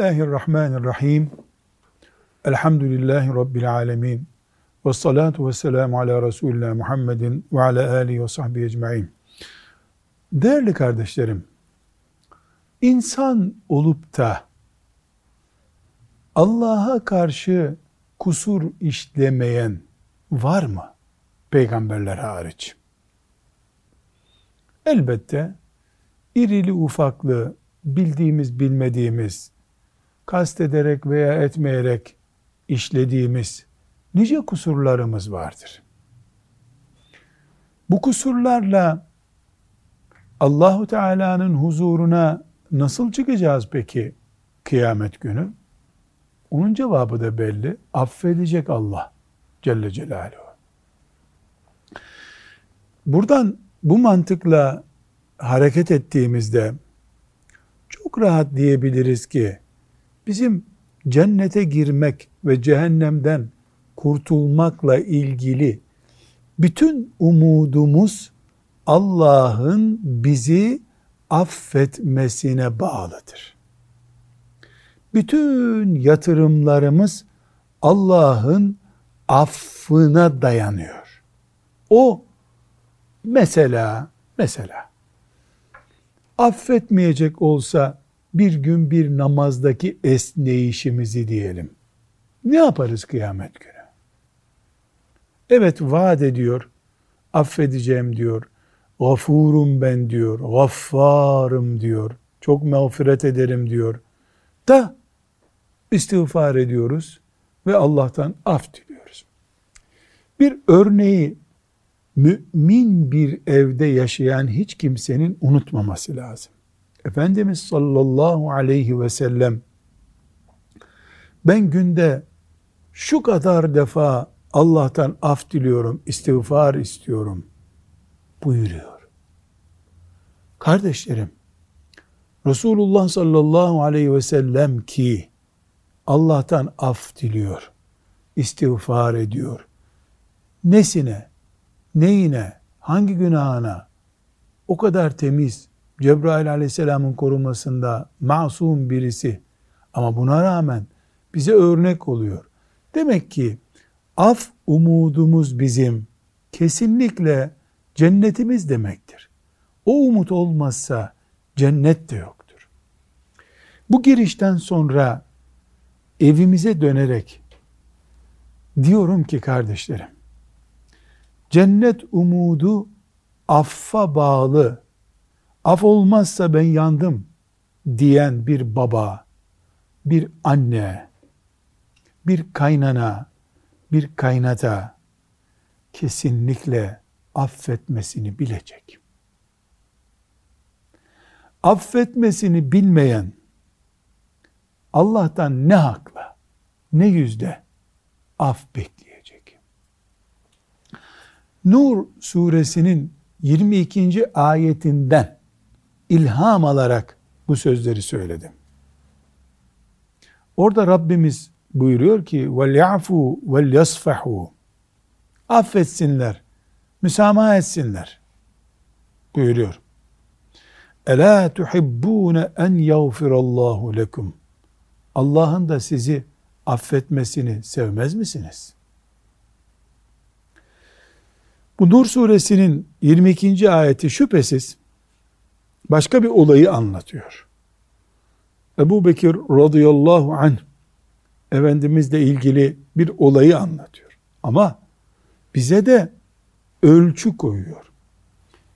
Bismillahirrahmanirrahim. Elhamdülillahi Rabbil alemin. Ve salatu ve selamu ala Resulullah Muhammedin ve ala alihi ve sahbihi ecma'in. Değerli kardeşlerim, insan olup da Allah'a karşı kusur işlemeyen var mı? Peygamberler hariç. Elbette irili ufaklı bildiğimiz bilmediğimiz kastederek veya etmeyerek işlediğimiz nice kusurlarımız vardır. Bu kusurlarla Allahu Teala'nın huzuruna nasıl çıkacağız peki kıyamet günü? Onun cevabı da belli. Affedecek Allah Celle Celaluhu. Buradan bu mantıkla hareket ettiğimizde çok rahat diyebiliriz ki bizim cennete girmek ve cehennemden kurtulmakla ilgili bütün umudumuz Allah'ın bizi affetmesine bağlıdır. Bütün yatırımlarımız Allah'ın affına dayanıyor. O mesela mesela affetmeyecek olsa bir gün bir namazdaki esneyişimizi diyelim. Ne yaparız kıyamet günü? Evet vaat ediyor, affedeceğim diyor, gafurum ben diyor, gaffarım diyor, çok mağfiret ederim diyor. Da istiğfar ediyoruz ve Allah'tan af diliyoruz. Bir örneği mümin bir evde yaşayan hiç kimsenin unutmaması lazım. Efendimiz sallallahu aleyhi ve sellem ben günde şu kadar defa Allah'tan af diliyorum, istiğfar istiyorum buyuruyor. Kardeşlerim, Resulullah sallallahu aleyhi ve sellem ki Allah'tan af diliyor, istiğfar ediyor. Nesine, neyine, hangi günahına o kadar temiz, Cebrail aleyhisselamın korumasında masum birisi ama buna rağmen bize örnek oluyor. Demek ki af umudumuz bizim kesinlikle cennetimiz demektir. O umut olmazsa cennet de yoktur. Bu girişten sonra evimize dönerek diyorum ki kardeşlerim, cennet umudu affa bağlı af olmazsa ben yandım diyen bir baba, bir anne, bir kaynana, bir kaynata kesinlikle affetmesini bilecek. Affetmesini bilmeyen Allah'tan ne hakla, ne yüzde af bekleyecek. Nur suresinin 22. ayetinden ilham alarak bu sözleri söyledim. Orada Rabbimiz buyuruyor ki وَلْيَعْفُوا وَلْيَصْفَحُوا Affetsinler, müsamaha etsinler buyuruyor. Ela tuhibbune en yağfirallahu lekum. Allah'ın da sizi affetmesini sevmez misiniz? Bu Nur suresinin 22. ayeti şüphesiz başka bir olayı anlatıyor. Ebu Bekir radıyallahu anh Efendimizle ilgili bir olayı anlatıyor. Ama bize de ölçü koyuyor.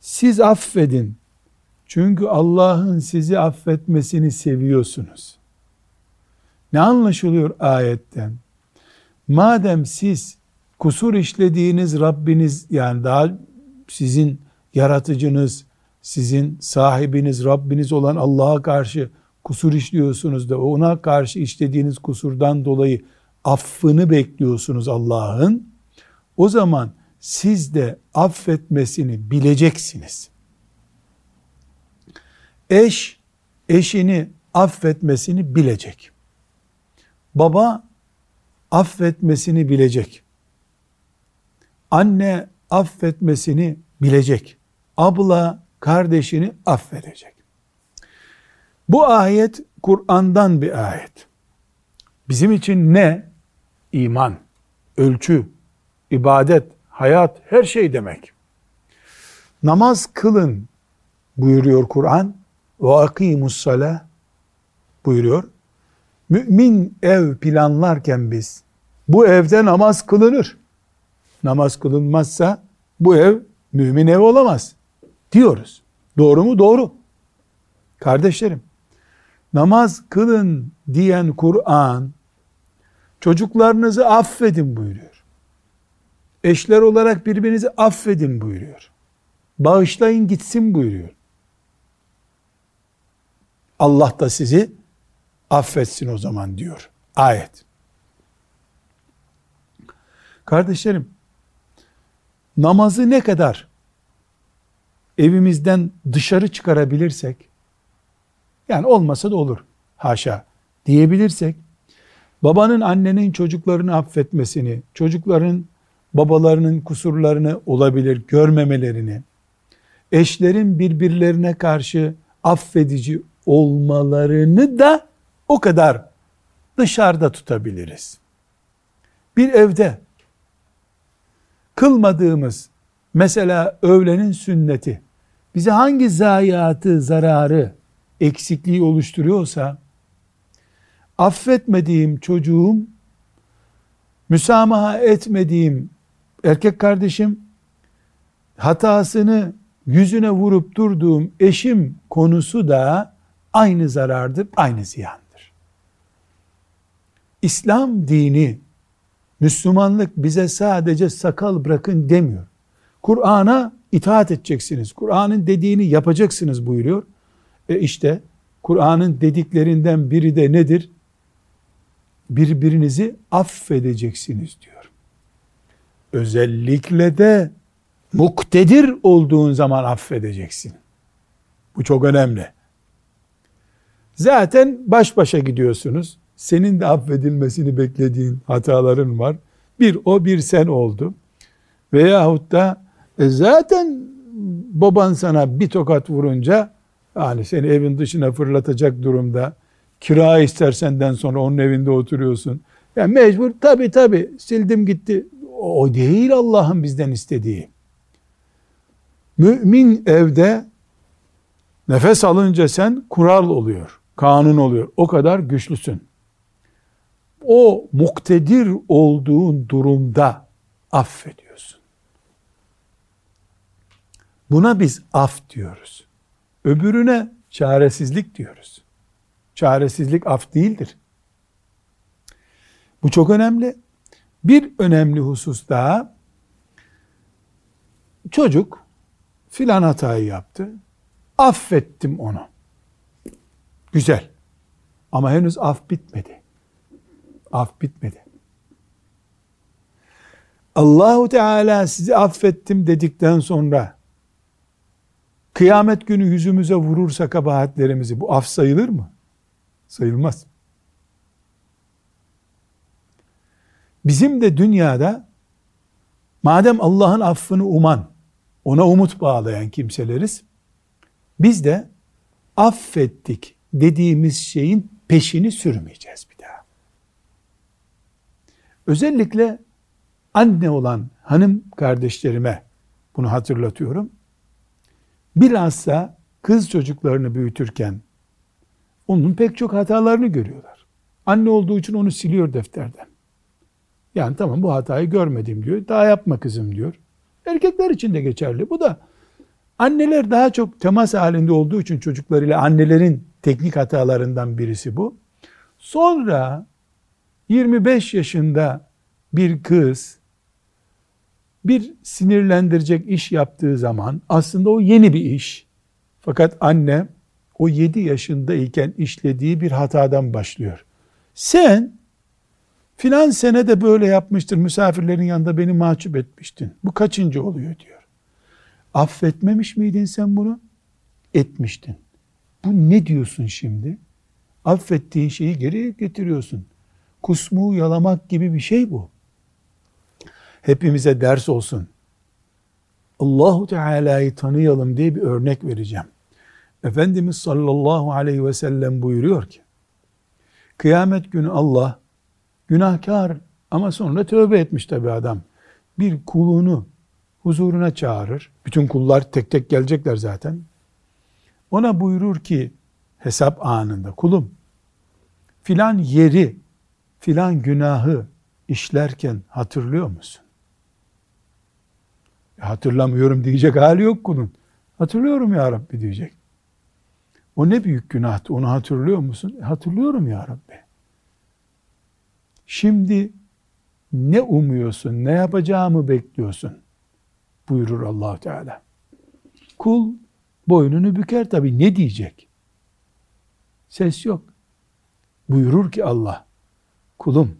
Siz affedin. Çünkü Allah'ın sizi affetmesini seviyorsunuz. Ne anlaşılıyor ayetten? Madem siz kusur işlediğiniz Rabbiniz yani daha sizin yaratıcınız, sizin sahibiniz, Rabbiniz olan Allah'a karşı kusur işliyorsunuz da ona karşı işlediğiniz kusurdan dolayı affını bekliyorsunuz Allah'ın. O zaman siz de affetmesini bileceksiniz. Eş, eşini affetmesini bilecek. Baba, affetmesini bilecek. Anne, affetmesini bilecek. Abla, kardeşini affedecek. Bu ayet Kur'an'dan bir ayet. Bizim için ne? İman, ölçü, ibadet, hayat, her şey demek. Namaz kılın buyuruyor Kur'an. Ve akimus salah buyuruyor. Mümin ev planlarken biz bu evde namaz kılınır. Namaz kılınmazsa bu ev mümin ev olamaz diyoruz. Doğru mu? Doğru. Kardeşlerim, namaz kılın diyen Kur'an çocuklarınızı affedin buyuruyor. Eşler olarak birbirinizi affedin buyuruyor. Bağışlayın gitsin buyuruyor. Allah da sizi affetsin o zaman diyor ayet. Kardeşlerim, namazı ne kadar evimizden dışarı çıkarabilirsek, yani olmasa da olur, haşa diyebilirsek, babanın annenin çocuklarını affetmesini, çocukların babalarının kusurlarını olabilir görmemelerini, eşlerin birbirlerine karşı affedici olmalarını da o kadar dışarıda tutabiliriz. Bir evde kılmadığımız mesela öğlenin sünneti bize hangi zayiatı, zararı, eksikliği oluşturuyorsa affetmediğim çocuğum, müsamaha etmediğim erkek kardeşim, hatasını yüzüne vurup durduğum eşim konusu da aynı zarardır, aynı ziyandır. İslam dini, Müslümanlık bize sadece sakal bırakın demiyor. Kur'an'a itaat edeceksiniz. Kur'an'ın dediğini yapacaksınız buyuruyor. E işte Kur'an'ın dediklerinden biri de nedir? Birbirinizi affedeceksiniz diyor. Özellikle de muktedir olduğun zaman affedeceksin. Bu çok önemli. Zaten baş başa gidiyorsunuz. Senin de affedilmesini beklediğin hataların var. Bir o bir sen oldu. Veyahut da e zaten baban sana bir tokat vurunca yani seni evin dışına fırlatacak durumda kira ister senden sonra onun evinde oturuyorsun. Yani mecbur tabi tabi sildim gitti. O değil Allah'ın bizden istediği. Mümin evde nefes alınca sen kural oluyor, kanun oluyor. O kadar güçlüsün. O muktedir olduğun durumda affediyorsun. Buna biz af diyoruz. Öbürüne çaresizlik diyoruz. Çaresizlik af değildir. Bu çok önemli. Bir önemli husus daha, çocuk filan hatayı yaptı. Affettim onu. Güzel. Ama henüz af bitmedi. Af bitmedi. Allahu Teala sizi affettim dedikten sonra kıyamet günü yüzümüze vurursa kabahatlerimizi bu af sayılır mı? Sayılmaz. Bizim de dünyada madem Allah'ın affını uman, ona umut bağlayan kimseleriz. Biz de affettik dediğimiz şeyin peşini sürmeyeceğiz bir daha. Özellikle anne olan hanım kardeşlerime bunu hatırlatıyorum. Bilhassa kız çocuklarını büyütürken onun pek çok hatalarını görüyorlar. Anne olduğu için onu siliyor defterden. Yani tamam bu hatayı görmedim diyor. Daha yapma kızım diyor. Erkekler için de geçerli. Bu da anneler daha çok temas halinde olduğu için çocuklarıyla annelerin teknik hatalarından birisi bu. Sonra 25 yaşında bir kız bir sinirlendirecek iş yaptığı zaman aslında o yeni bir iş. Fakat anne o 7 yaşındayken işlediği bir hatadan başlıyor. Sen Filan sene de böyle yapmıştır. Misafirlerin yanında beni mahcup etmiştin. Bu kaçıncı oluyor diyor. Affetmemiş miydin sen bunu? Etmiştin. Bu ne diyorsun şimdi? Affettiğin şeyi geri getiriyorsun. Kusmuğu yalamak gibi bir şey bu. Hepimize ders olsun. Allahu Teala'yı tanıyalım diye bir örnek vereceğim. Efendimiz sallallahu aleyhi ve sellem buyuruyor ki Kıyamet günü Allah günahkar ama sonra tövbe etmiş tabi adam. Bir kulunu huzuruna çağırır. Bütün kullar tek tek gelecekler zaten. Ona buyurur ki hesap anında kulum filan yeri filan günahı işlerken hatırlıyor musun? Hatırlamıyorum diyecek hali yok kulun. Hatırlıyorum ya Rabbi diyecek. O ne büyük günahtı onu hatırlıyor musun? E, hatırlıyorum ya Rabbi. Şimdi ne umuyorsun, ne yapacağımı bekliyorsun? Buyurur allah Teala. Kul boynunu büker tabi ne diyecek? Ses yok. Buyurur ki Allah, kulum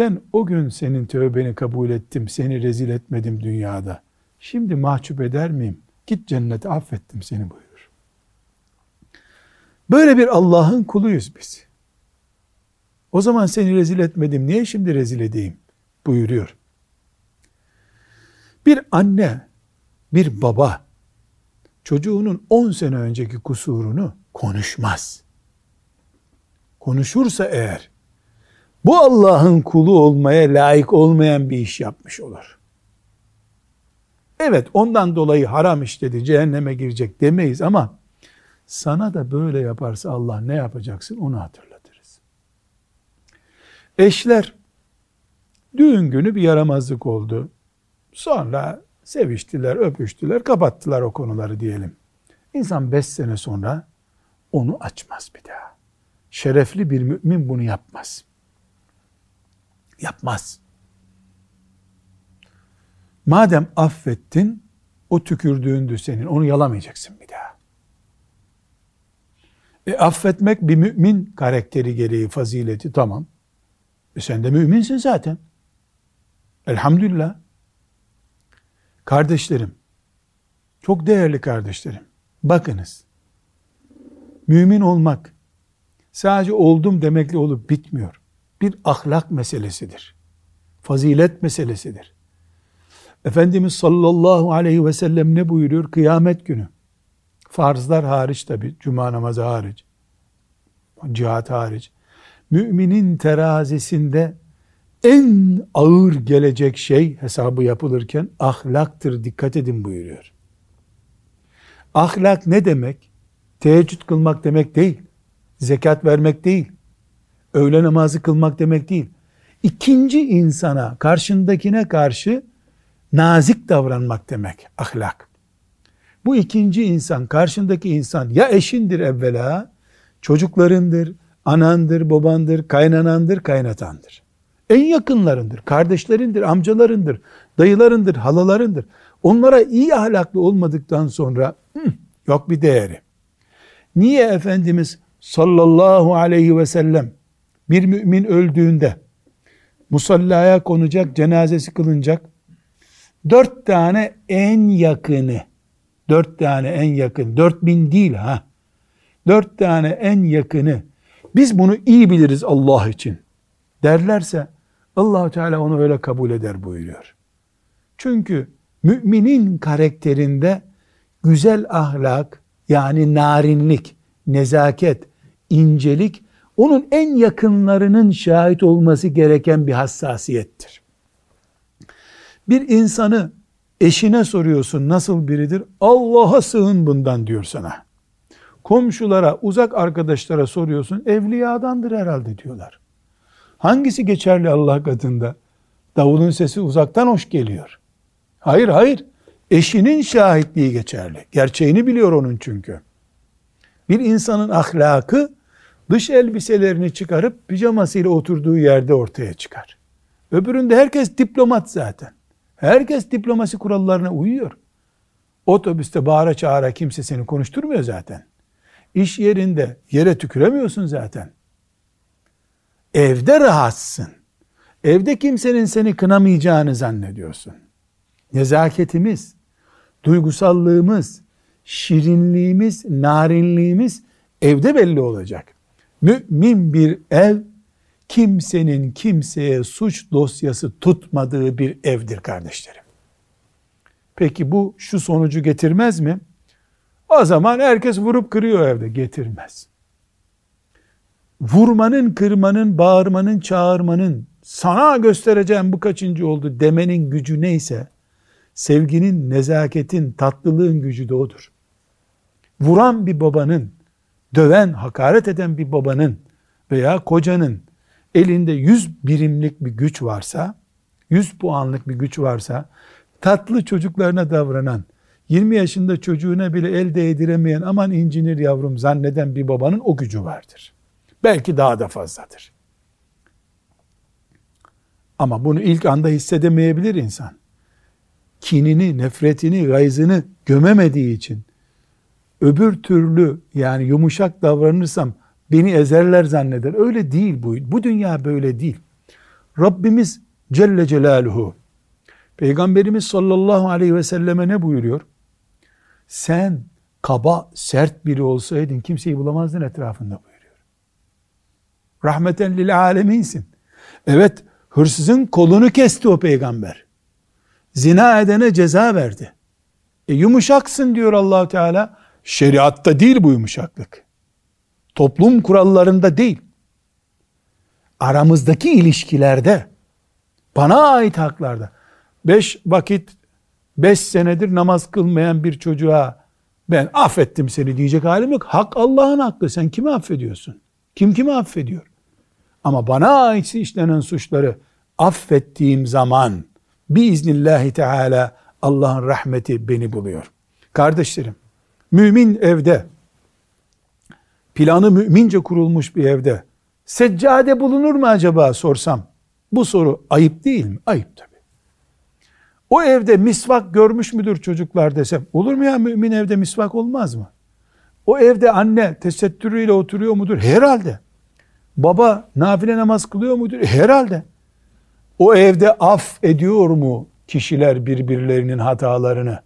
ben o gün senin tövbeni kabul ettim, seni rezil etmedim dünyada. Şimdi mahcup eder miyim? Git cennete affettim seni buyurur. Böyle bir Allah'ın kuluyuz biz. O zaman seni rezil etmedim, niye şimdi rezil edeyim? buyuruyor. Bir anne, bir baba çocuğunun 10 sene önceki kusurunu konuşmaz. Konuşursa eğer bu Allah'ın kulu olmaya layık olmayan bir iş yapmış olur. Evet ondan dolayı haram işledi cehenneme girecek demeyiz ama sana da böyle yaparsa Allah ne yapacaksın onu hatırlatırız. Eşler düğün günü bir yaramazlık oldu. Sonra seviştiler, öpüştüler, kapattılar o konuları diyelim. İnsan beş sene sonra onu açmaz bir daha. Şerefli bir mümin bunu yapmaz. Yapmaz. Madem affettin, o tükürdüğündü senin. Onu yalamayacaksın bir daha. E, affetmek bir mümin karakteri gereği fazileti tamam. E sen de müminsin zaten. Elhamdülillah. Kardeşlerim, çok değerli kardeşlerim, bakınız, mümin olmak sadece oldum demekle olup bitmiyor. Bir ahlak meselesidir. Fazilet meselesidir. Efendimiz sallallahu aleyhi ve sellem ne buyuruyor? Kıyamet günü. Farzlar hariç tabi, cuma namazı hariç, cihat hariç. Müminin terazisinde en ağır gelecek şey hesabı yapılırken ahlaktır dikkat edin buyuruyor. Ahlak ne demek? Teheccüd kılmak demek değil. Zekat vermek değil. Öğle namazı kılmak demek değil. İkinci insana, karşındakine karşı nazik davranmak demek ahlak. Bu ikinci insan, karşındaki insan ya eşindir evvela, çocuklarındır, anandır, babandır, kaynanandır, kaynatandır. En yakınlarındır, kardeşlerindir, amcalarındır, dayılarındır, halalarındır. Onlara iyi ahlaklı olmadıktan sonra hı, yok bir değeri. Niye Efendimiz sallallahu aleyhi ve sellem bir mümin öldüğünde musallaya konacak, cenazesi kılınacak, dört tane en yakını, dört tane en yakın, dört bin değil ha, dört tane en yakını, biz bunu iyi biliriz Allah için. Derlerse, allah Teala onu öyle kabul eder buyuruyor. Çünkü müminin karakterinde güzel ahlak, yani narinlik, nezaket, incelik, onun en yakınlarının şahit olması gereken bir hassasiyettir. Bir insanı eşine soruyorsun nasıl biridir? Allah'a sığın bundan diyor sana. Komşulara, uzak arkadaşlara soruyorsun, evliyadandır herhalde diyorlar. Hangisi geçerli Allah katında? Davulun sesi uzaktan hoş geliyor. Hayır hayır. Eşinin şahitliği geçerli. Gerçeğini biliyor onun çünkü. Bir insanın ahlakı dış elbiselerini çıkarıp pijamasıyla oturduğu yerde ortaya çıkar. Öbüründe herkes diplomat zaten. Herkes diplomasi kurallarına uyuyor. Otobüste bağıra çağıra kimse seni konuşturmuyor zaten. İş yerinde yere tüküremiyorsun zaten. Evde rahatsın. Evde kimsenin seni kınamayacağını zannediyorsun. Nezaketimiz, duygusallığımız, şirinliğimiz, narinliğimiz evde belli olacak. Mümin bir ev, kimsenin kimseye suç dosyası tutmadığı bir evdir kardeşlerim. Peki bu şu sonucu getirmez mi? O zaman herkes vurup kırıyor evde. Getirmez. vurmanın, kırmanın, bağırmanın, çağırmanın, sana göstereceğim bu kaçıncı oldu demenin gücü neyse, sevginin, nezaketin, tatlılığın gücü de odur. Vuran bir babanın, döven, hakaret eden bir babanın veya kocanın elinde yüz birimlik bir güç varsa, yüz puanlık bir güç varsa, tatlı çocuklarına davranan, 20 yaşında çocuğuna bile el değdiremeyen aman incinir yavrum zanneden bir babanın o gücü vardır. Belki daha da fazladır. Ama bunu ilk anda hissedemeyebilir insan. Kinini, nefretini, gayzını gömemediği için öbür türlü yani yumuşak davranırsam beni ezerler zanneder. Öyle değil bu. Bu dünya böyle değil. Rabbimiz Celle Celaluhu Peygamberimiz sallallahu aleyhi ve selleme ne buyuruyor? Sen kaba, sert biri olsaydın kimseyi bulamazdın etrafında buyuruyor. Rahmeten lil aleminsin. Evet, hırsızın kolunu kesti o peygamber. Zina edene ceza verdi. E yumuşaksın diyor allah Teala. Şeriatta değil bu yumuşaklık. Toplum kurallarında değil. Aramızdaki ilişkilerde, bana ait haklarda. Beş vakit, beş senedir namaz kılmayan bir çocuğa ben affettim seni diyecek halim yok. Hak Allah'ın hakkı. Sen kimi affediyorsun? Kim kimi affediyor? Ama bana ait işlenen suçları affettiğim zaman biiznillahi teala Allah'ın rahmeti beni buluyor. Kardeşlerim, mümin evde, planı mümince kurulmuş bir evde seccade bulunur mu acaba sorsam? Bu soru ayıp değil mi? Ayıp tabi. O evde misvak görmüş müdür çocuklar desem, olur mu ya mümin evde misvak olmaz mı? O evde anne tesettürüyle oturuyor mudur? Herhalde. Baba nafile namaz kılıyor mudur? Herhalde. O evde af ediyor mu kişiler birbirlerinin hatalarını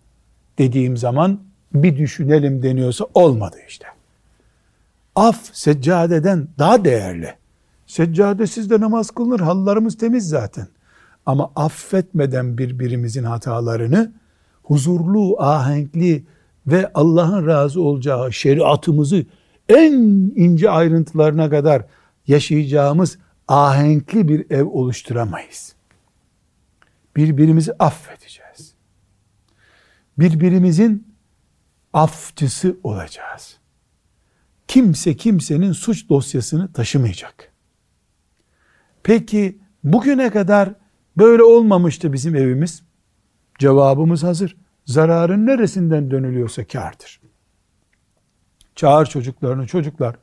dediğim zaman bir düşünelim deniyorsa olmadı işte. Af seccadeden daha değerli. Seccadesiz de namaz kılınır. Hallarımız temiz zaten. Ama affetmeden birbirimizin hatalarını huzurlu, ahenkli ve Allah'ın razı olacağı şeriatımızı en ince ayrıntılarına kadar yaşayacağımız ahenkli bir ev oluşturamayız. Birbirimizi affedeceğiz. Birbirimizin afçısı olacağız. Kimse kimsenin suç dosyasını taşımayacak. Peki bugüne kadar böyle olmamıştı bizim evimiz. Cevabımız hazır. Zararın neresinden dönülüyorsa kardır. Çağır çocuklarını, çocuklar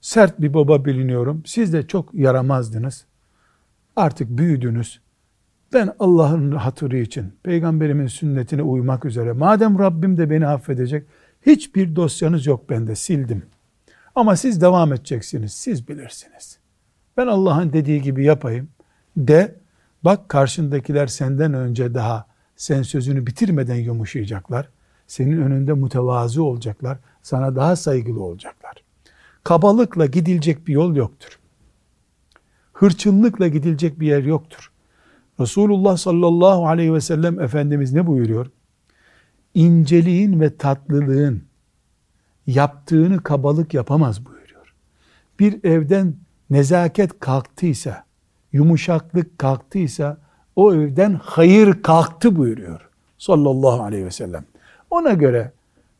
sert bir baba biliniyorum. Siz de çok yaramazdınız. Artık büyüdünüz. Ben Allah'ın hatırı için, peygamberimin sünnetine uymak üzere, madem Rabbim de beni affedecek, hiçbir dosyanız yok bende, sildim. Ama siz devam edeceksiniz, siz bilirsiniz. Ben Allah'ın dediği gibi yapayım de, bak karşındakiler senden önce daha sen sözünü bitirmeden yumuşayacaklar. Senin önünde mütevazı olacaklar. Sana daha saygılı olacaklar. Kabalıkla gidilecek bir yol yoktur. Hırçınlıkla gidilecek bir yer yoktur. Resulullah sallallahu aleyhi ve sellem Efendimiz ne buyuruyor? İnceliğin ve tatlılığın yaptığını kabalık yapamaz buyuruyor. Bir evden nezaket kalktıysa, yumuşaklık kalktıysa o evden hayır kalktı buyuruyor sallallahu aleyhi ve sellem. Ona göre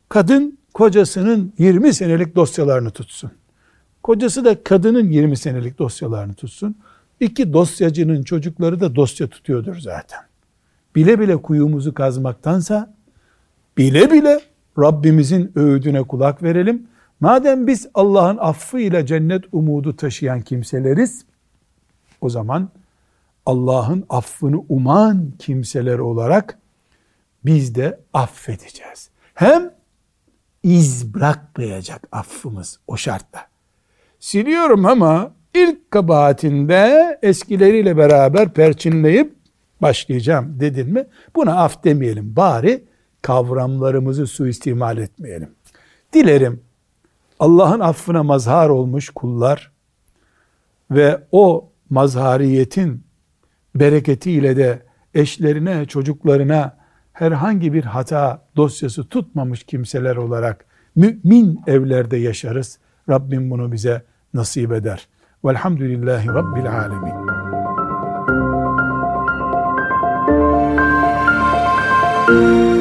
kadın kocasının 20 senelik dosyalarını tutsun. Kocası da kadının 20 senelik dosyalarını tutsun. İki dosyacının çocukları da dosya tutuyordur zaten. Bile bile kuyumuzu kazmaktansa bile bile Rabbimizin öğüdüne kulak verelim. Madem biz Allah'ın affı ile cennet umudu taşıyan kimseleriz, o zaman Allah'ın affını uman kimseler olarak biz de affedeceğiz. Hem iz bırakmayacak affımız o şartla. Siliyorum ama ilk kabahatinde eskileriyle beraber perçinleyip başlayacağım dedin mi buna af demeyelim. Bari kavramlarımızı suistimal etmeyelim. Dilerim Allah'ın affına mazhar olmuş kullar ve o mazhariyetin bereketiyle de eşlerine, çocuklarına herhangi bir hata dosyası tutmamış kimseler olarak mümin evlerde yaşarız. Rabbim bunu bize nasip eder. Velhamdülillahi Rabbil alemin. Müzik